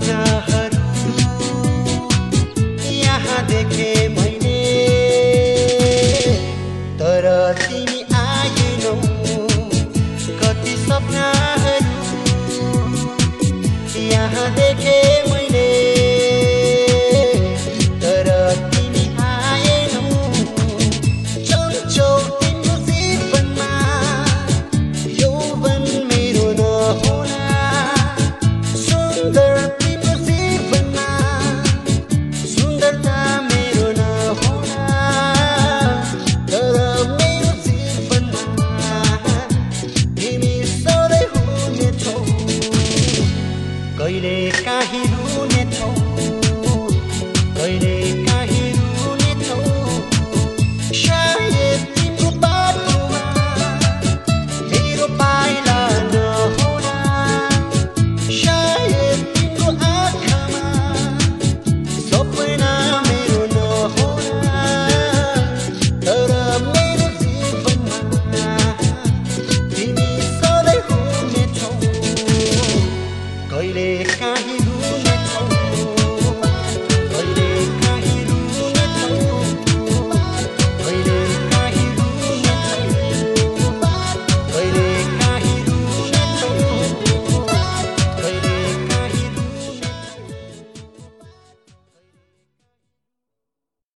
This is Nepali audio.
सपनाहरू यहाँ देखे मैले। तर तिमी आएनौ। कति सपना सपनाहरू यहाँ देखे मैले। coire cajilú கையிலே